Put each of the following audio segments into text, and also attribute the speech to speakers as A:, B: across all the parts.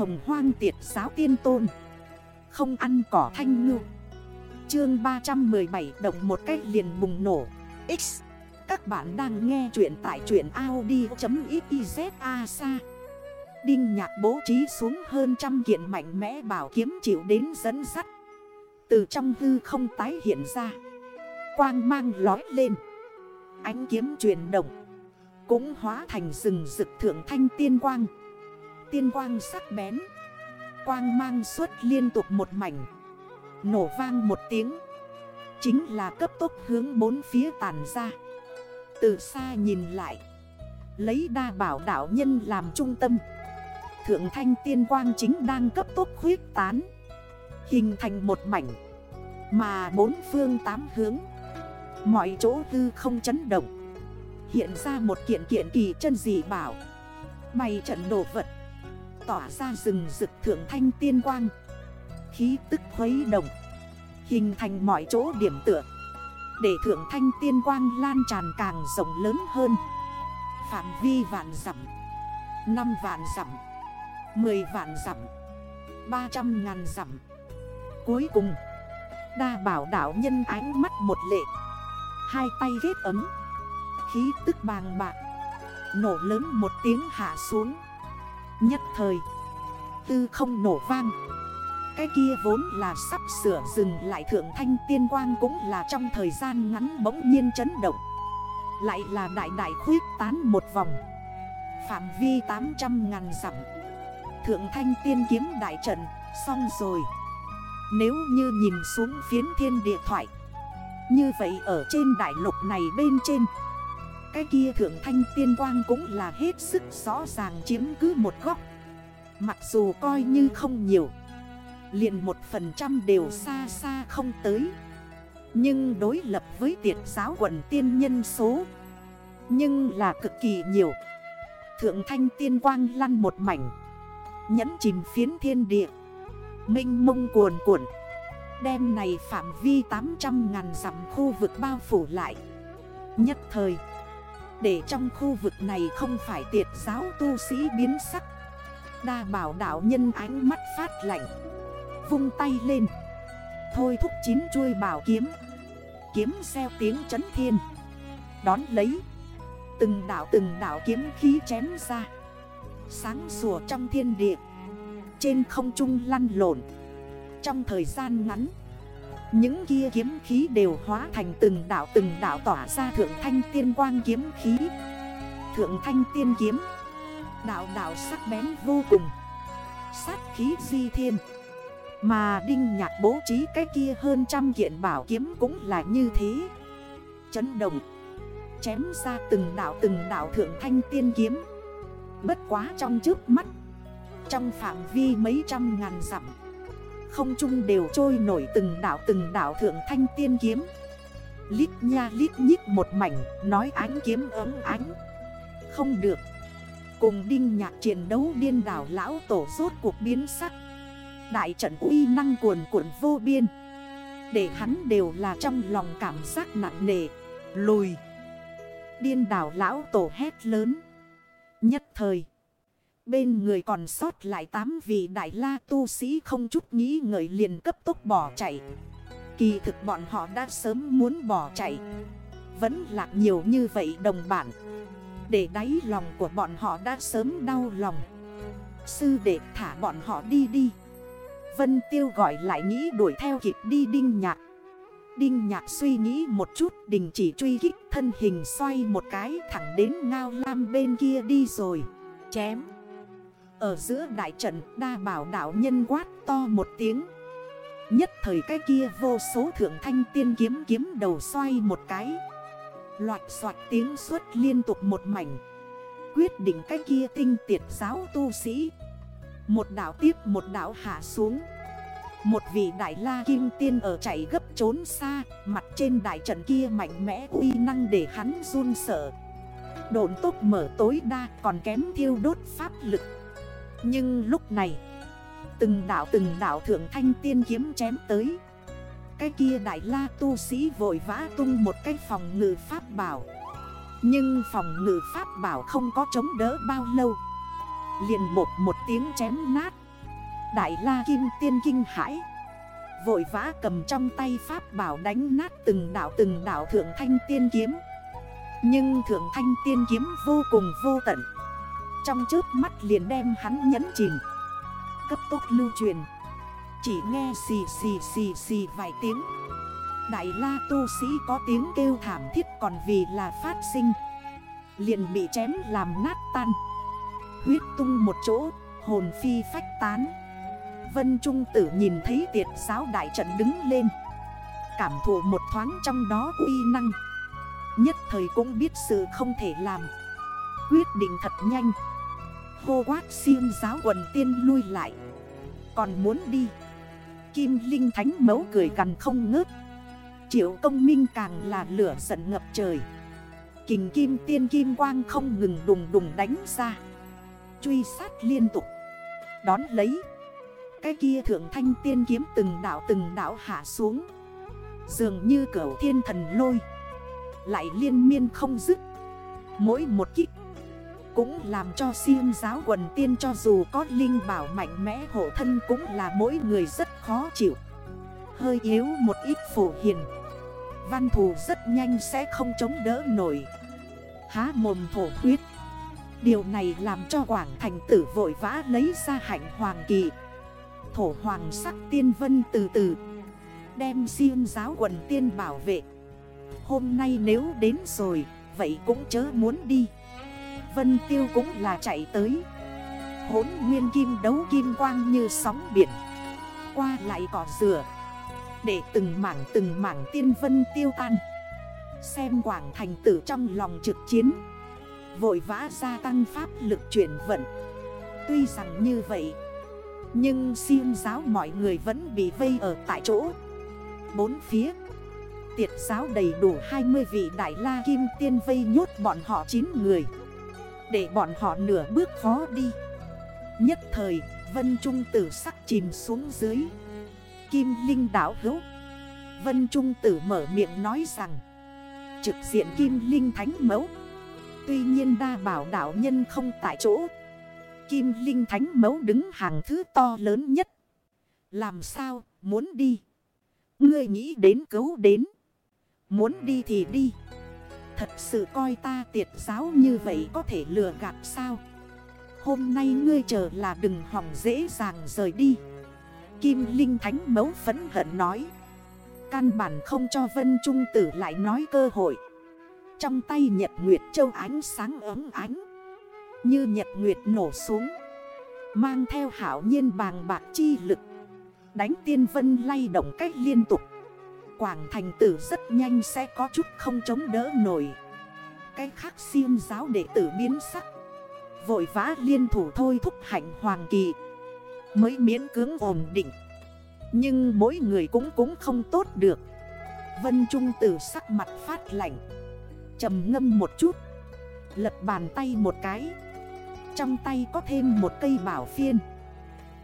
A: hồng hoang tiệt giáo tiên tôn. Không ăn cỏ thanh ngư. Chương 317 động một cách liền bùng nổ. X. Các bạn đang nghe chuyện tại chuyện Audi.xyz a Đinh nhạc bố trí xuống hơn trăm kiện mạnh mẽ bảo kiếm chịu đến dẫn sắt Từ trong hư không tái hiện ra. Quang mang lói lên. Ánh kiếm chuyển động. Cũng hóa thành rừng rực thượng thanh tiên quang. Tiên quang sắc bén. Quang mang suốt liên tục một mảnh. Nổ vang một tiếng. Chính là cấp tốc hướng bốn phía tàn ra. Từ xa nhìn lại. Lấy đa bảo đảo nhân làm trung tâm. Thượng thanh tiên quang chính đang cấp tốc khuyết tán. Hình thành một mảnh. Mà bốn phương tám hướng. Mọi chỗ tư không chấn động. Hiện ra một kiện kiện kỳ chân dị bảo. Bày trận đồ vật. Tỏa ra rừng rực thượng thanh tiên quang. Khí tức khuấy động, Hình thành mọi chỗ điểm tựa. Để thượng thanh tiên quang lan tràn càng rộng lớn hơn. Phạm vi vạn dặm 5 vạn dặm 10 vạn dặm 300 ngàn dặm. Cuối cùng, Đa bảo đảo nhân ánh mắt một lệ, Hai tay ghét ấm. Khí tức bàng bạc, Nổ lớn một tiếng hạ xuống. Nhất thời. Tư không nổ vang. Cái kia vốn là sắp sửa dừng lại thượng thanh tiên quang Cũng là trong thời gian ngắn bỗng nhiên chấn động. Lại là đại đại khuyết tán một vòng. Phạm vi 800 ngàn dặm. Thượng thanh tiên kiếm đại trận, Xong rồi. Nếu như nhìn xuống phiến thiên địa thoại, Như vậy ở trên đại lục này bên trên cái kia thượng thanh tiên quang cũng là hết sức rõ ràng chiếm cứ một góc. Mặc dù coi như không nhiều, liền một phần trăm đều xa xa không tới. Nhưng đối lập với tiệt giáo quần tiên nhân số, Nhưng là cực kỳ nhiều. Thượng thanh tiên quang lăn một mảnh, Nhẫn chìm phiến thiên địa. Minh mông cuồn cuộn, Đêm này phạm vi 800 ngàn dặm khu vực bao phủ lại. Nhất thời để trong khu vực này không phải tiệt giáo tu sĩ biến sắc. Đa bảo đảo nhân ánh mắt phát lạnh, Vung tay lên. Thôi thúc chín chuôi bảo kiếm Kiếm xeo tiếng chấn thiên. Đón lấy, Từng đảo từng đảo kiếm khí chém ra. Sáng sủa trong thiên địa, Trên không trung lăn lộn. Trong thời gian ngắn những kia kiếm khí đều hóa thành từng đảo từng đảo tỏa ra thượng thanh tiên quang kiếm khí. Thượng thanh tiên kiếm, Đạo đạo sắc bén vô cùng. Sát khí di thiên. Mà Đinh Nhạc bố trí cái kia hơn trăm kiện bảo kiếm cũng là như thế. Chấn động, Chém ra từng đảo từng đảo thượng thanh tiên kiếm. Bất quá trong trước mắt, Trong phạm vi mấy trăm ngàn dặm không chung đều trôi nổi từng đảo từng đảo thượng thanh tiên kiếm. Lít nha lít nhít một mảnh, Nói ánh kiếm ấm ánh. Không được. Cùng đinh nhạc chiến đấu điên đảo lão tổ rốt cuộc biến sắc. Đại trận uy năng cuồn cuộn vô biên. Để hắn đều là trong lòng cảm giác nặng nề. Lùi. Điên đảo lão tổ hét lớn. Nhất thời Bên người còn sót lại 8 vị đại la tu sĩ không chút nghĩ ngợi liền cấp tốc bỏ chạy. Kỳ thực bọn họ đã sớm muốn bỏ chạy. Vẫn lạc nhiều như vậy đồng bản Để đáy lòng của bọn họ đã sớm đau lòng. Sư đệ thả bọn họ đi đi. Vân Tiêu gọi lại nghĩ đuổi theo kịp đi Đinh Nhạc. Đinh Nhạc suy nghĩ một chút, đình chỉ truy kích, thân hình xoay một cái thẳng đến ngao lam bên kia đi rồi. Chém. Ở giữa đại trận, đa bảo đảo nhân quát to một tiếng. Nhất thời cái kia vô số thượng thanh tiên kiếm kiếm đầu xoay một cái. Loạt soạt tiếng suốt liên tục một mảnh. Quyết định cái kia tinh tiệt giáo tu sĩ. Một đảo tiếp một đảo hạ xuống. Một vị đại la kim tiên ở chạy gấp trốn xa, Mặt trên đại trận kia mạnh mẽ uy năng để hắn run sợ. Độn tốc mở tối đa còn kém thiêu đốt pháp lực. Nhưng lúc này, Từng đảo từng đảo thượng thanh tiên kiếm chém tới. Cái kia đại la tu sĩ vội vã tung một cái phòng ngự pháp bảo. Nhưng phòng ngự pháp bảo không có chống đỡ bao lâu. Liền một một tiếng chém nát. Đại la kim tiên kinh hãi. Vội vã cầm trong tay pháp bảo đánh nát từng đảo từng đảo thượng thanh tiên kiếm. Nhưng thượng thanh tiên kiếm vô cùng vô tận. Trong trước mắt liền đem hắn nhấn chìm. Cấp tốc lưu truyền. Chỉ nghe xì xì xì xì vài tiếng. Đại la tu sĩ có tiếng kêu thảm thiết còn vì là phát sinh. Liền bị chém làm nát tan. Huyết tung một chỗ, Hồn phi phách tán. Vân Trung tử nhìn thấy tiệt giáo đại trận đứng lên. Cảm thụ một thoáng trong đó uy năng. Nhất thời cũng biết sự không thể làm. Quyết định thật nhanh. Hô quát siêng giáo quần tiên lui lại. Còn muốn đi. Kim Linh Thánh mẫu cười gần không ngớt. Triệu công minh càng là lửa giận ngập trời. Kình kim tiên kim quang không ngừng đùng đùng đánh ra. Truy sát liên tục. Đón lấy. Cái kia thượng thanh tiên kiếm từng đảo từng đảo hạ xuống. Dường như cửu thiên thần lôi. Lại liên miên không dứt. Mỗi một kích cũng làm cho siêng giáo quần tiên cho dù có linh bảo mạnh mẽ, hộ thân Cũng là mỗi người rất khó chịu. Hơi yếu một ít phổ hiền. Văn thù rất nhanh sẽ không chống đỡ nổi. Há mồm thổ huyết. Điều này làm cho Quảng Thành tử vội vã lấy ra hạnh hoàng kỳ. Thổ hoàng sắc tiên vân từ từ. Đem siêng giáo quần tiên bảo vệ. Hôm nay nếu đến rồi, Vậy cũng chớ muốn đi. Vân tiêu cũng là chạy tới. Hốn nguyên kim đấu kim quang như sóng biển. Qua lại cỏ dừa. Để từng mảng từng mảng tiên vân tiêu tan. Xem quảng thành tử trong lòng trực chiến. Vội vã gia tăng pháp lực chuyển vận. Tuy rằng như vậy, Nhưng siêng giáo mọi người vẫn bị vây ở tại chỗ. Bốn phía, Tiệt giáo đầy đủ 20 vị đại la kim tiên vây nhốt bọn họ 9 người. Để bọn họ nửa bước khó đi. Nhất thời, Vân Trung tử sắc chìm xuống dưới. Kim Linh đảo hữu. Vân Trung tử mở miệng nói rằng, Trực diện Kim Linh Thánh Mẫu. Tuy nhiên đa bảo đảo nhân không tại chỗ. Kim Linh Thánh Mẫu đứng hàng thứ to lớn nhất. Làm sao, muốn đi? Ngươi nghĩ đến, cứu đến. Muốn đi thì đi. Thật sự coi ta tiệt giáo như vậy có thể lừa gạt sao? Hôm nay ngươi chờ là đừng hỏng dễ dàng rời đi. Kim Linh Thánh mấu phấn hận nói. Căn bản không cho Vân Trung Tử lại nói cơ hội. Trong tay Nhật Nguyệt Châu ánh sáng ấm ánh. Như Nhật Nguyệt nổ xuống. Mang theo hảo nhiên bàng bạc chi lực. Đánh tiên vân lay động cách liên tục. Quảng thành tử rất nhanh sẽ có chút không chống đỡ nổi. Cái khác siêng giáo đệ tử biến sắc. Vội vã liên thủ thôi thúc hạnh hoàng kỳ. Mới miễn cưỡng ổn định. Nhưng mỗi người cũng cũng không tốt được. Vân Trung tử sắc mặt phát lạnh. Trầm ngâm một chút. Lật bàn tay một cái. Trong tay có thêm một cây bảo phiên.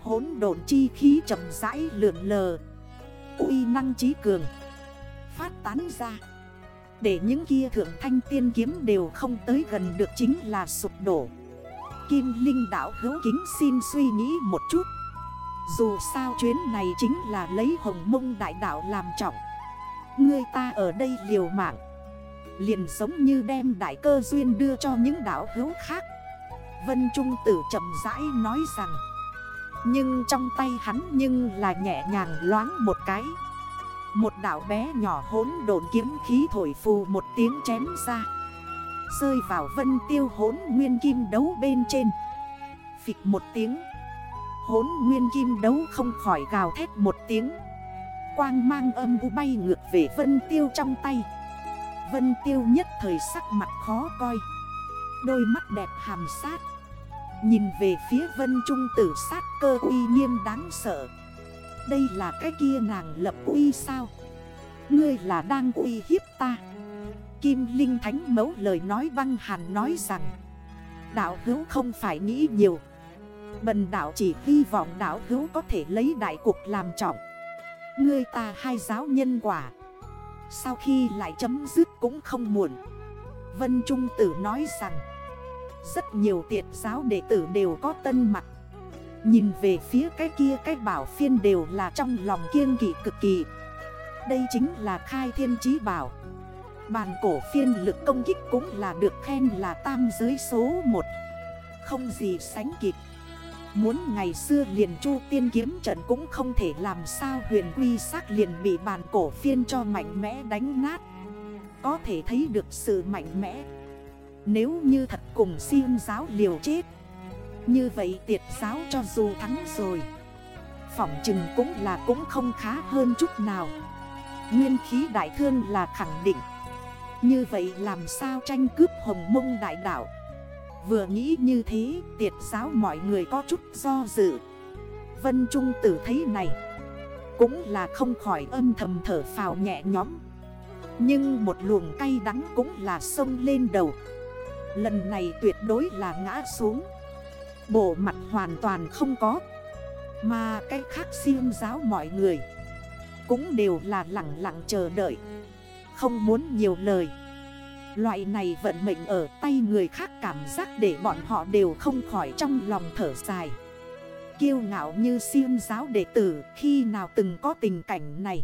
A: Hốn độn chi khí chậm rãi lượn lờ. Uy năng trí cường. Phát tán ra. Để những kia thượng thanh tiên kiếm đều không tới gần được chính là sụp đổ. Kim Linh đảo hữu kính xin suy nghĩ một chút. Dù sao chuyến này chính là lấy hồng mông đại đảo làm trọng. Người ta ở đây liều mạng. Liền giống như đem đại cơ duyên đưa cho những đảo hữu khác. Vân Trung tử chậm rãi nói rằng. Nhưng trong tay hắn nhưng là nhẹ nhàng loáng một cái. Một đảo bé nhỏ hốn đồn kiếm khí thổi phù một tiếng chém ra. Rơi vào vân tiêu hốn nguyên kim đấu bên trên. Phịch một tiếng. Hốn nguyên kim đấu không khỏi gào thét một tiếng. Quang mang âm u bay ngược về vân tiêu trong tay. Vân tiêu nhất thời sắc mặt khó coi. Đôi mắt đẹp hàm sát. Nhìn về phía vân trung tử sát cơ uy nghiêm đáng sợ. Đây là cái kia nàng lập uy sao? Ngươi là đang uy hiếp ta. Kim Linh Thánh mấu lời nói băng hàn nói rằng, Đạo hữu không phải nghĩ nhiều. Bần đạo chỉ hy vọng đạo hữu có thể lấy đại cục làm trọng. Ngươi ta hai giáo nhân quả, Sau khi lại chấm dứt cũng không muộn. Vân Trung Tử nói rằng, Rất nhiều tiệt giáo đệ tử đều có tân mặt Nhìn về phía cái kia, cái bảo phiên đều là trong lòng kiêng kỵ cực kỳ. Đây chính là khai thiên chí bảo. Bàn cổ phiên lực công kích cũng là được khen là tam giới số 1 Không gì sánh kịp. Muốn ngày xưa liền chu tiên kiếm trận cũng không thể làm sao, huyền quy sát liền bị bàn cổ phiên cho mạnh mẽ đánh nát. Có thể thấy được sự mạnh mẽ. Nếu như thật cùng siêng giáo liều chết như vậy tiệt giáo cho dù thắng rồi. Phỏng chừng cũng là cũng không khá hơn chút nào. Nguyên khí đại thương là khẳng định. Như vậy làm sao tranh cướp hồng mông đại đảo Vừa nghĩ như thế, tiệt giáo mọi người có chút do dự. Vân Trung tử thấy này, Cũng là không khỏi âm thầm thở phào nhẹ nhóm Nhưng một luồng cay đắng cũng là sông lên đầu. Lần này tuyệt đối là ngã xuống. Bộ mặt hoàn toàn không có. Mà cái khác siêu giáo mọi người Cũng đều là lặng lặng chờ đợi, Không muốn nhiều lời. Loại này vận mệnh ở tay người khác cảm giác để bọn họ đều không khỏi trong lòng thở dài. Kiêu ngạo như siêu giáo đệ tử khi nào từng có tình cảnh này?